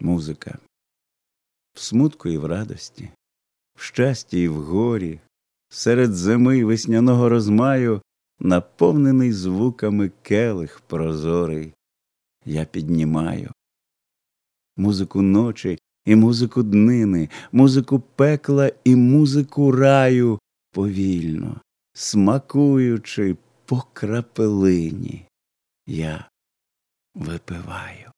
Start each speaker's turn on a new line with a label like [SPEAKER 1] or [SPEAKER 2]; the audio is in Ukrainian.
[SPEAKER 1] Музика в смутку і в радості, в щасті і в горі, серед зими й весняного розмаю, наповнений звуками келих прозорий, я піднімаю музику ночі і музику днини, музику пекла і музику раю повільно, смакуючи по крапелині, я випиваю.